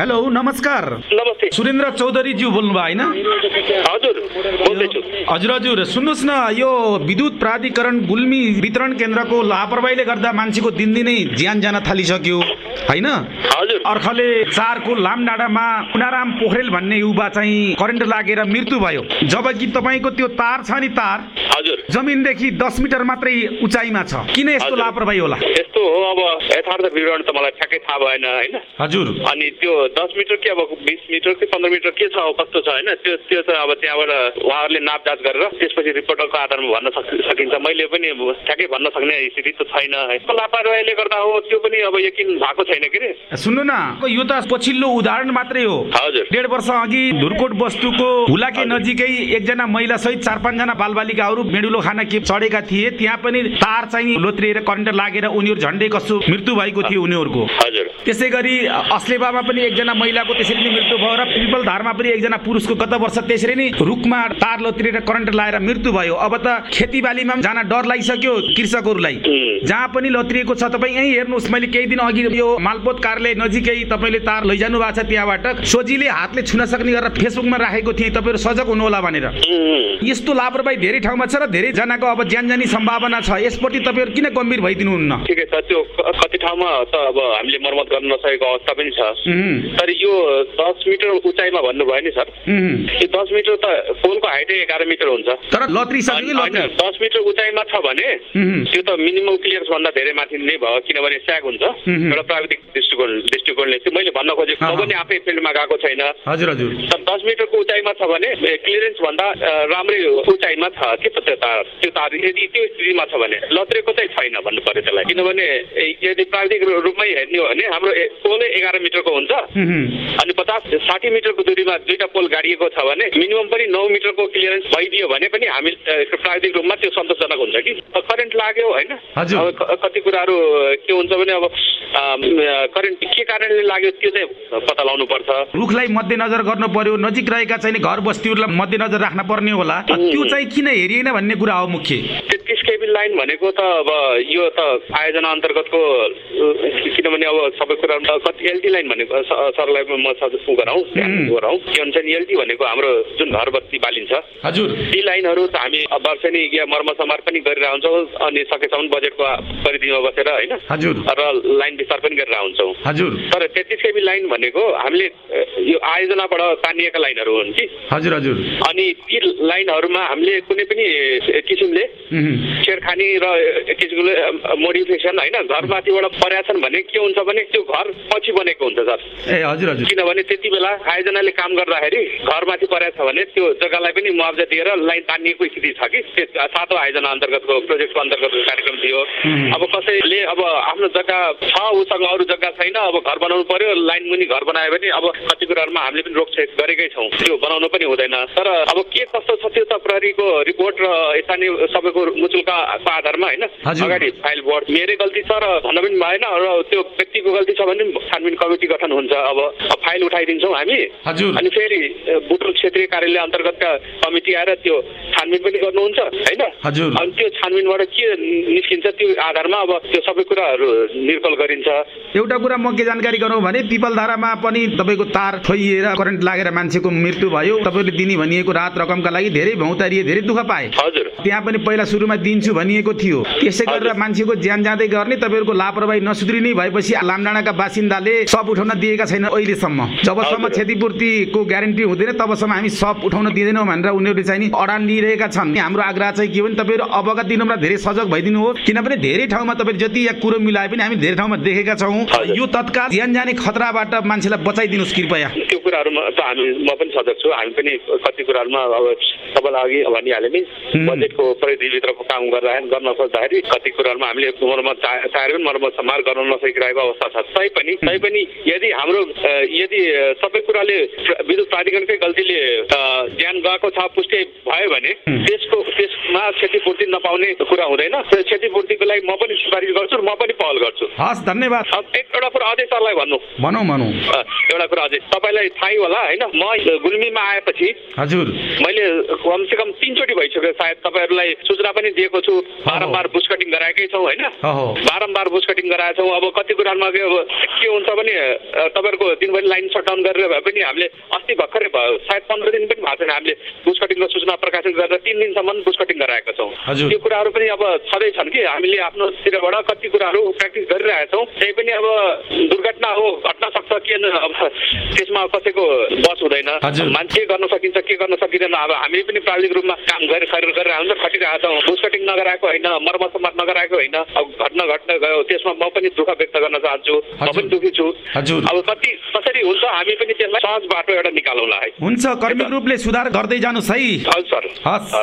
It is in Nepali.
हेलो नमस्कार। नमस्ते। सुरेन्द्र चौधरीज्यू बोल्नुभयो होइन? हजुर हजुर हजुर। सुन्नुहोस् न यो विद्युत प्राधिकरण गुल्मी वितरण केन्द्रको लापरवाहीले गर्दा मान्छेको दिनदिनै ज्यान जान थालिसक्यो होइन? अर्खले चारको लामडाँडामा कुनाराम पोखरेल भन्ने युवा चाहिँ करेन्ट लागेर मृत्यु भयो। जबकि तपाईँको त्यो तार छ नि तार जमिनदेखि दस मिटर मात्रै उचाइमा छ। किन यस्तो। लापरवाही होला? यस्तो हो अब यथार्थ विवरण त मलाई ठ्याक्कै थाहा भएन होइन? हजुर। अनि त्यो दस मिटर कि अब बिस मिटर कि पन्ध्र मिटर के छ कस्तो छ होइन? त्यो त्यो चाहिँ अब त्यहाँबाट उहाँहरूले नापजाँच गरेर त्यसपछि रिपोर्टरको आधारमा भन्न सक सकिन्छ। मैले पनि ठ्याक्कै भन्न सक्ने स्थिति त छैन लापरवाहीले गर्दा हो त्यो पनि अब यकिन भएको छैन के सुन्नु न यो त पछिल्लो उदाहरण मात्रै हो। हजुर। डेढ वर्ष अघि धुरकोट बस्तुको हुलाके नजिकै एकजना महिला सहित चार पाँचजना बालबालिकाहरू मेडुलो खाना के चढेका थिए त्यहाँ पनि तार चाहिँ लोत्रिएर करेन्ट लागेर उनीहरू झन्डै कसो मृत्यु भएको थियो उनीहरूको। त्यसै गरी अस्लेबामा पनि एकजना महिलाको त्यसरी नै मृत्यु भयो र पिपल धारमा पनि एकजना पुरुषको गत वर्ष त्यसरी नै रुखमा तार लोत्रिएर करेन्ट लाएर मृत्यु भयो। अब त खेतीबालीमा पनि जान डर लागिसक्यो कृषकहरूलाई। जहाँ पनि लत्रिएको छ तपाईँ यहीँ हेर्नुहोस् मैले केही दिन अघि यो मालपोत कार्यालय नजिकै तपाईँले तार लैजानु भएको छ त्यहाँबाट। सोझीले हातले छुन सक्ने गरेर फेसबुकमा राखेको थिएँ तपाईँहरू सजग हुनुहोला भनेर। यस्तो लापरवाही धेरै ठाउँमा छ र धेरैजनाको अब ज्यान जाने सम्भावना छ। यसपट्टि तपाईँहरू किन गम्भीर भइदिनुहुन्न? ठिकै छ त्यो कति ठाउँमा त अब हामीले मर्मत गर्न नसकेको अवस्था पनि छ। तर यो दस मिटर उचाइमा भन्नुभयो नि सर। यो दस मिटर त पोलको हाइटै एघार मिटर हुन्छ। तर दस मिटर उचाइमा छ भने त्यो त मिनिमम क्लियर्स भन्दा धेरै माथि नै भयो किनभने स्याग हुन्छ। एउटा प्राविधिक दृष्टिकोण दृष्टिकोणले त्यो मैले भन्न खोजेको। म पनि आफै फिल्डमा गएको छैन। हजुर हजुर। तर दस मिटरको उचाइमा छ भने क्लियरेन्स भन्दा राम्रै उचाइमा छ। के त त्यो तार त्यो तार यदि त्यो स्थितिमा छ भने लत्रेको चाहिँ छैन भन्नु पर्यो त्यसलाई। किनभने यदि प्राविधिक रूपमै हेर्ने हो भने हाम्रो पोलै एघार मिटरको हुन्छ। अनि पचास साठी मिटरको दूरीमा दुईटा पोल गाडिएको छ भने मिनिमम पनि नौ मिटरको क्लियरेन्स भइदियो भने पनि हामी प्राविधिक रूपमा त्यो सन्तोषजनक हुन्छ कि? करेन्ट लाग्यो होइन। अब कति कुराहरू के हुन्छ भने अब करेन्ट के कारणले लाग्यो त्यो चाहिँ पत्ता लगाउनु पर्छ। रुखलाई मध्यनजर गर्नु पर्यो। नजिक रहेका चाहिँ घर बस्तीहरूलाई मध्यनजर राख्न पर्ने होला। त्यो चाहिँ किन हेरिएन भन्ने कुरा हो मुख्य। तेत्तिस केबी लाइन भनेको त अब यो त आयोजना अन्तर्गतको किनभने अब सबै कुरा कति एलटी लाइन भनेको सरलाई म सजेस्ट गराउँ. गराउँ। के भन्छ नि एलटी भनेको हाम्रो जुन घर बत्ती बालिन्छ। हजुर। ती लाइनहरू त हामी वर्षेनी या मर्मसमार पनि गरिरहेको हुन्छौँ अनि सकेसम्म बजेटको परिधिमा बसेर होइन? हजुर। र लाइन विस्तार पनि गरिरहेको हुन्छौँ। हजुर। तर तेत्तिस केबी लाइन भनेको हामीले यो आयोजनाबाट तानिएका लाइनहरू हुन् कि? हजुर हजुर। अनि ती लाइनहरूमा हामीले कुनै पनि किसिमले छेडखानी र किसिमले मोडिफिकेसन होइन? घरमाथिबाट परेका छन् भने के हुन्छ भने त्यो घर पछि बनेको हुन्छ सर। ए हजुर हजुर। किनभने त्यति बेला आयोजनाले काम गर्दाखेरि घरमाथि परेको छ भने त्यो जग्गालाई पनि मुआवजा दिएर लाइन तानिएको स्थिति छ कि? त्यो सातौँ आयोजना अन्तर्गतको प्रोजेक्टको अन्तर्गतको कार्यक्रम थियो. अब कसैले अब आफ्नो जग्गा छ उसँग अरू जग्गा छैन अब घर बनाउनु पर्यो लाइन मुनि घर बनायो भने अब कति कुराहरूमा हामीले पनि रोकछेक गरेकै छौँ। त्यो बनाउनु पनि हुँदैन। तर अब के कस्तो छ त्यो त प्रहरीको रिपोर्ट र स्थानीय सबैको मुचुल्का आधारमा होइन। अगाडि फाइल बोर्ड मेरै गल्ती छ र भन्न पनि भएन र त्यो व्यक्तिको गल्ती छ भने छानबिन कमिटी गठन हुन्छ। अब फाइल उठाइदिन्छौँ हामी। हजुर। अनि फेरि बुटोल क्षेत्रीय कार्यालय अन्तर्गतका कमिटी आएर त्यो छानबिन पनि गर्नुहुन्छ होइन। अनि त्यो छानबिनबाट के निस्किन्छ त्यो आधारमा अब त्यो सबै कुराहरू निर्कल गरिन्छ। एउटा कुरा म के जानकारी गरौँ भने पिपलधारामा पनि तपाईँको तार छोइएर करेन्ट लागेर मान्छेको मृत्यु भयो। तपाईँले दिने भनिएको राहत रकमका लागि धेरै भौतारिए धेरै दुःख पाए। हजुर। त्यहाँ पनि पहिला सुरुमा दिन्छु भनिएको थियो। त्यसै गरेर। मान्छेको ज्यान जाँदै गर्ने तपाईँहरूको लापरवाही नसुध्रिने भएपछि लामडाँडाका बासिन्दाले सब उठाउन दिएका छैन अहिलेसम्म। जबसम्म। क्षतिपूर्तिको ग्यारेन्टी हुँदैन तबसम्म हामी सब उठाउन दिँदैनौँ भनेर उनीहरूले चाहिँ नि अडान लिइरहेका छन्। हाम्रो आग्रह चाहिँ के भने तपाईँहरू अवगत दिनुमा धेरै सजग भइदिनु हो किनभने धेरै ठाउँमा तपाईँले जति यहाँ कुरो मिलाए पनि हामी धेरै ठाउँमा देखेका छौँ। यो तत्काल ज्यान जाने खतराबाट मान्छेलाई बचाइदिनुहोस् कृपया। त्यो कुराहरूमा त हामी म पनि सजग छु। हामी पनि कति कुराहरूमा अब तपाईँलाई अघि भनिहाले नि। बजेटको परिधिभित्रको काम गर्दा गर्न खोज्दाखेरि कति कुराहरूमा हामीले मर्मत चाहेर पनि मर्मत समार गर्न नसकिरहेको अवस्था छ। तैपनि तैपनि यदि हाम्रो यदि सबै कुराले विद्युत प्राधिकरणकै गल्तीले ज्यान गएको छ पुष्टि भयो भने। त्यसको त्यसमा क्षतिपूर्ति नपाउने कुरा हुँदैन। क्षतिपूर्तिको लागि म पनि सिफारिस गर्छु म पनि पहल गर्छु। हस् धन्यवाद। एउटा कुरा अझै सरलाई भन्नु। भनौँ भनौँ। एउटा कुरा अझै तपाईँलाई थाहै होला होइन? म गुल्मीमा आएपछि हजुर। मैले कमसेकम तिनचोटि भइसक्यो सायद तपाईँहरूलाई सूचना पनि दिएको छु। बारम्बार बुस कटिङ गराएकै छौँ होइन? बारम्बार बुस कटिङ गराएको छौँ अब कति कुरामा अब के हुन्छ भने तपाईँहरूको दिनभरि लाइन सटडाउन गरेर भए पनि हामीले अस्ति भर्खरै भयो सायद पन्ध्र दिन पनि भएको छैन हामीले बुस कटिङको सूचना प्रकाशित गरेर तिन दिनसम्म बुस कटिङ गराएका छौँ। त्यो कुराहरू पनि अब छँदै छन् कि हामीले आफ्नोतिरबाट कति कुराहरू प्र्याक्टिस गरिरहेका छौँ त्यही पनि अब दुर्घटना हो घट्न सक्छ के अब त्यसमा कसैको बस हुँदैन। मान्छे गर्न सकिन्छ के गर्न सकिँदैन अब हामी पनि प्राविधिक रूपमा काम गरि गरेर गरेर हुन्छ खटिरहेका छौँ बुस कटिङ नगराएको होइन मर्मत समात नगराएको होइन अब घटना घट्न गयो त्यसमा म पनि दुःख व्यक्त गर्न चाहन्छु। म। पनि दुःखी छु। हजुर। अब कति कसरी हुन्छ हामी पनि त्यसलाई सहज बाटो एउटा निकालौँला है। हुन्छ कर्मिक रूपले सुधार गर्दै जानुहोस् है हजुर सर। हस्।